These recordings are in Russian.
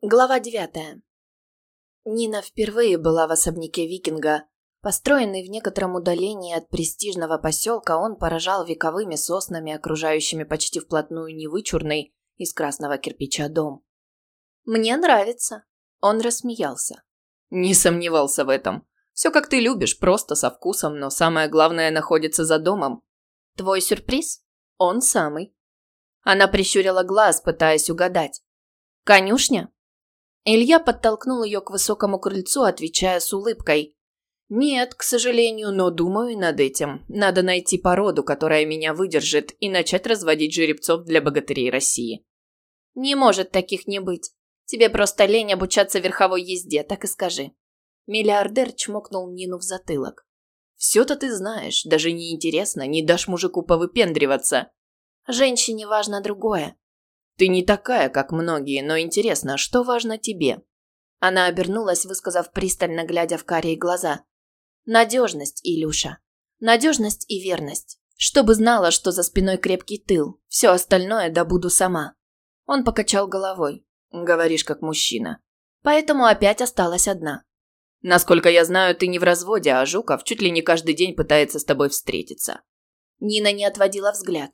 Глава девятая. Нина впервые была в особняке викинга. Построенный в некотором удалении от престижного поселка, он поражал вековыми соснами, окружающими почти вплотную невычурный из красного кирпича дом. «Мне нравится», – он рассмеялся. «Не сомневался в этом. Все как ты любишь, просто со вкусом, но самое главное находится за домом». «Твой сюрприз?» «Он самый». Она прищурила глаз, пытаясь угадать. «Конюшня?» Илья подтолкнул ее к высокому крыльцу, отвечая с улыбкой. «Нет, к сожалению, но думаю над этим. Надо найти породу, которая меня выдержит, и начать разводить жеребцов для богатырей России». «Не может таких не быть. Тебе просто лень обучаться верховой езде, так и скажи». Миллиардер чмокнул Нину в затылок. «Все-то ты знаешь, даже не интересно, не дашь мужику повыпендриваться». «Женщине важно другое. Ты не такая, как многие, но интересно, что важно тебе?» Она обернулась, высказав пристально, глядя в карие глаза. «Надежность, Илюша. Надежность и верность. Чтобы знала, что за спиной крепкий тыл. Все остальное добуду сама». Он покачал головой. «Говоришь, как мужчина». «Поэтому опять осталась одна». «Насколько я знаю, ты не в разводе, а Жуков чуть ли не каждый день пытается с тобой встретиться». Нина не отводила взгляд.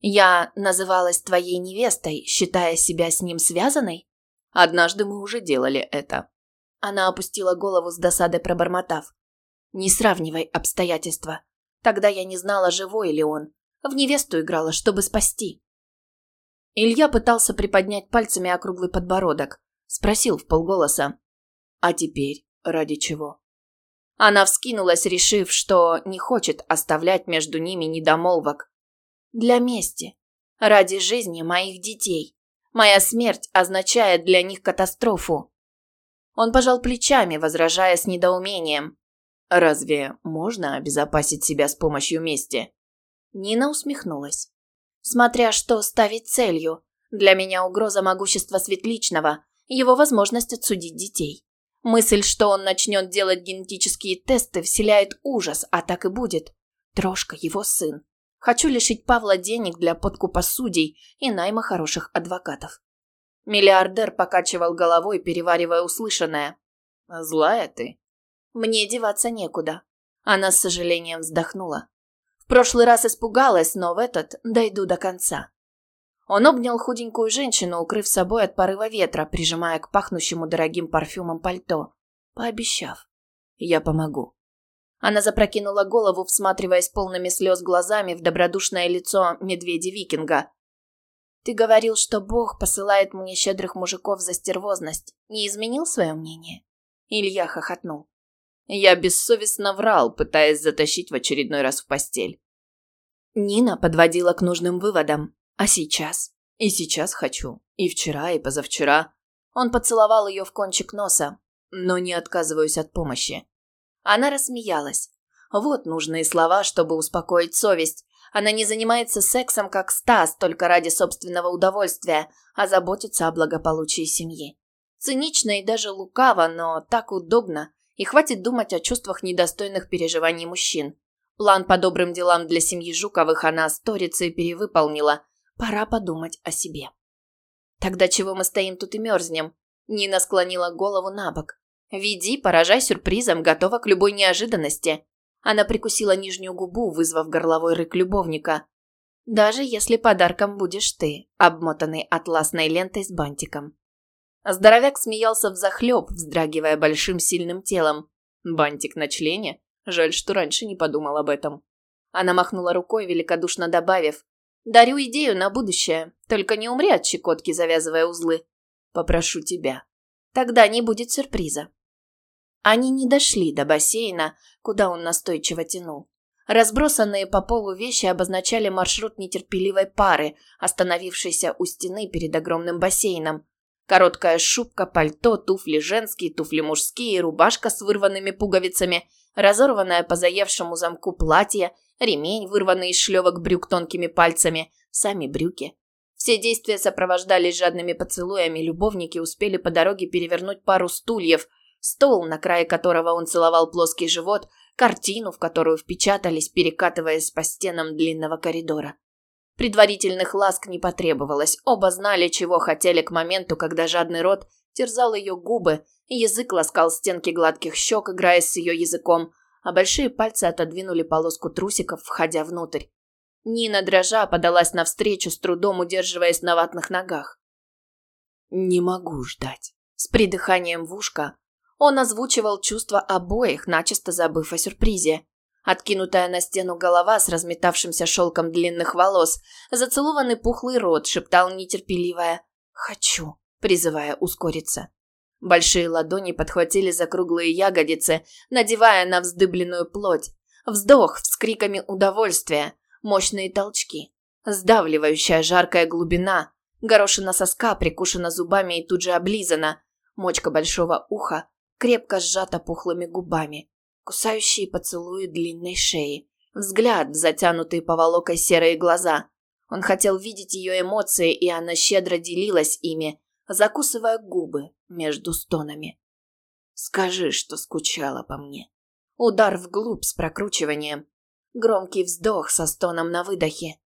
Я называлась твоей невестой, считая себя с ним связанной? Однажды мы уже делали это. Она опустила голову с досадой пробормотав. Не сравнивай обстоятельства. Тогда я не знала, живой ли он. В невесту играла, чтобы спасти. Илья пытался приподнять пальцами округлый подбородок. Спросил в полголоса. А теперь ради чего? Она вскинулась, решив, что не хочет оставлять между ними недомолвок. Для мести. Ради жизни моих детей. Моя смерть означает для них катастрофу. Он пожал плечами, возражая с недоумением. Разве можно обезопасить себя с помощью мести? Нина усмехнулась. Смотря что ставить целью. Для меня угроза могущества Светличного, его возможность отсудить детей. Мысль, что он начнет делать генетические тесты, вселяет ужас, а так и будет. Трошка его сын. Хочу лишить Павла денег для подкупа судей и найма хороших адвокатов. Миллиардер покачивал головой, переваривая услышанное. «Злая ты?» «Мне деваться некуда». Она с сожалением вздохнула. В прошлый раз испугалась, но в этот дойду до конца. Он обнял худенькую женщину, укрыв собой от порыва ветра, прижимая к пахнущему дорогим парфюмом пальто, пообещав. «Я помогу». Она запрокинула голову, всматриваясь полными слез глазами в добродушное лицо медведя-викинга. «Ты говорил, что Бог посылает мне щедрых мужиков за стервозность. Не изменил свое мнение?» Илья хохотнул. Я бессовестно врал, пытаясь затащить в очередной раз в постель. Нина подводила к нужным выводам. А сейчас? И сейчас хочу. И вчера, и позавчера. Он поцеловал ее в кончик носа. Но не отказываюсь от помощи. Она рассмеялась. Вот нужные слова, чтобы успокоить совесть. Она не занимается сексом, как Стас, только ради собственного удовольствия, а заботится о благополучии семьи. Цинично и даже лукаво, но так удобно, и хватит думать о чувствах недостойных переживаний мужчин. План по добрым делам для семьи Жуковых она сторицей перевыполнила. Пора подумать о себе. Тогда чего мы стоим тут и мерзнем? Нина склонила голову на бок. «Веди, поражай сюрпризом, готова к любой неожиданности». Она прикусила нижнюю губу, вызвав горловой рык любовника. «Даже если подарком будешь ты, обмотанный атласной лентой с бантиком». Здоровяк смеялся взахлеб, вздрагивая большим сильным телом. «Бантик на члене? Жаль, что раньше не подумал об этом». Она махнула рукой, великодушно добавив. «Дарю идею на будущее, только не умри от щекотки, завязывая узлы. Попрошу тебя. Тогда не будет сюрприза». Они не дошли до бассейна, куда он настойчиво тянул. Разбросанные по полу вещи обозначали маршрут нетерпеливой пары, остановившейся у стены перед огромным бассейном. Короткая шубка, пальто, туфли женские, туфли мужские, рубашка с вырванными пуговицами, разорванное по заевшему замку платье, ремень, вырванный из шлевок брюк тонкими пальцами, сами брюки. Все действия сопровождались жадными поцелуями, любовники успели по дороге перевернуть пару стульев – стол, на крае которого он целовал плоский живот, картину, в которую впечатались, перекатываясь по стенам длинного коридора. Предварительных ласк не потребовалось, оба знали, чего хотели к моменту, когда жадный рот терзал ее губы, язык ласкал стенки гладких щек, играя с ее языком, а большие пальцы отодвинули полоску трусиков, входя внутрь. Нина, дрожа, подалась навстречу, с трудом удерживаясь на ватных ногах. «Не могу ждать». С придыханием в ушко он озвучивал чувства обоих, начисто забыв о сюрпризе. Откинутая на стену голова с разметавшимся шелком длинных волос, зацелованный пухлый рот шептал нетерпеливое «хочу», призывая ускориться. Большие ладони подхватили за круглые ягодицы, надевая на вздыбленную плоть. Вздох с криками удовольствия, мощные толчки, сдавливающая жаркая глубина, горошина соска прикушена зубами и тут же облизана, мочка большого уха крепко сжата пухлыми губами, кусающие поцелуи длинной шеи, взгляд в затянутые поволокой серые глаза. Он хотел видеть ее эмоции, и она щедро делилась ими, закусывая губы между стонами. «Скажи, что скучала по мне». Удар вглубь с прокручиванием. Громкий вздох со стоном на выдохе.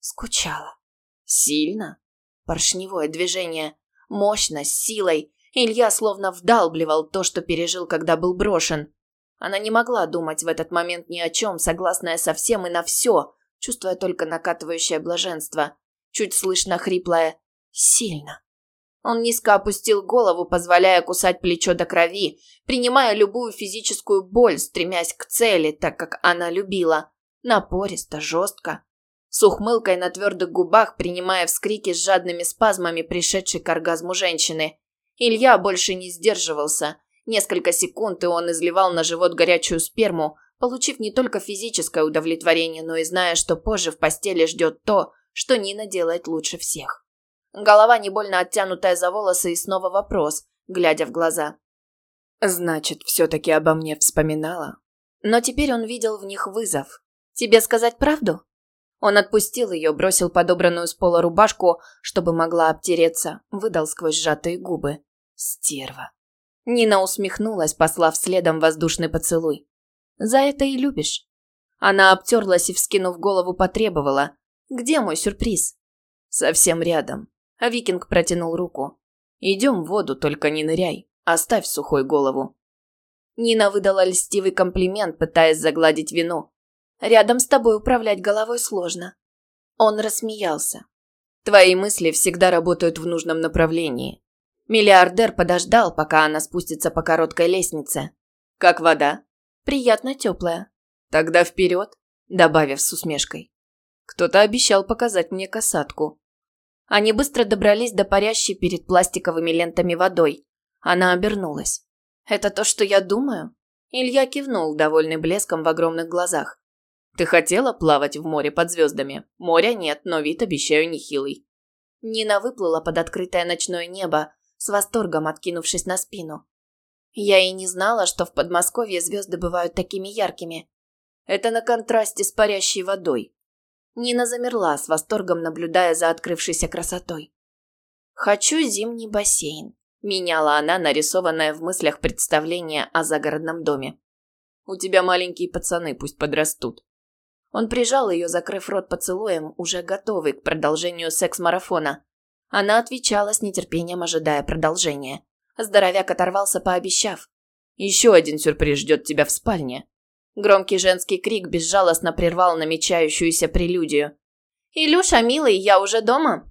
Скучала. Сильно? Поршневое движение. Мощно, с силой. Илья словно вдалбливал то, что пережил, когда был брошен. Она не могла думать в этот момент ни о чем, согласная со всем и на все, чувствуя только накатывающее блаженство. Чуть слышно хриплое «сильно». Он низко опустил голову, позволяя кусать плечо до крови, принимая любую физическую боль, стремясь к цели, так как она любила. Напористо, жестко. С ухмылкой на твердых губах, принимая вскрики с жадными спазмами, пришедшей к оргазму женщины. Илья больше не сдерживался. Несколько секунд, и он изливал на живот горячую сперму, получив не только физическое удовлетворение, но и зная, что позже в постели ждет то, что Нина делает лучше всех. Голова не больно оттянутая за волосы и снова вопрос, глядя в глаза. «Значит, все-таки обо мне вспоминала?» Но теперь он видел в них вызов. «Тебе сказать правду?» Он отпустил ее, бросил подобранную с пола рубашку, чтобы могла обтереться, выдал сквозь сжатые губы. «Стерва». Нина усмехнулась, послав следом воздушный поцелуй. «За это и любишь». Она обтерлась и, вскинув голову, потребовала. «Где мой сюрприз?» «Совсем рядом. А викинг протянул руку. «Идем в воду, только не ныряй. Оставь сухой голову». Нина выдала льстивый комплимент, пытаясь загладить вину. «Рядом с тобой управлять головой сложно». Он рассмеялся. «Твои мысли всегда работают в нужном направлении». Миллиардер подождал, пока она спустится по короткой лестнице. «Как вода?» «Приятно теплая». «Тогда вперед», добавив с усмешкой. «Кто-то обещал показать мне касатку». Они быстро добрались до парящей перед пластиковыми лентами водой. Она обернулась. «Это то, что я думаю?» Илья кивнул, довольный блеском в огромных глазах. «Ты хотела плавать в море под звездами? Моря нет, но вид обещаю нехилый». Нина выплыла под открытое ночное небо, с восторгом откинувшись на спину. Я и не знала, что в Подмосковье звезды бывают такими яркими. Это на контрасте с парящей водой. Нина замерла с восторгом, наблюдая за открывшейся красотой. «Хочу зимний бассейн», – меняла она нарисованное в мыслях представление о загородном доме. «У тебя маленькие пацаны, пусть подрастут». Он прижал ее, закрыв рот поцелуем, уже готовый к продолжению секс-марафона. Она отвечала с нетерпением, ожидая продолжения. Здоровяк оторвался, пообещав. «Еще один сюрприз ждет тебя в спальне». Громкий женский крик безжалостно прервал намечающуюся прелюдию. «Илюша, милый, я уже дома?»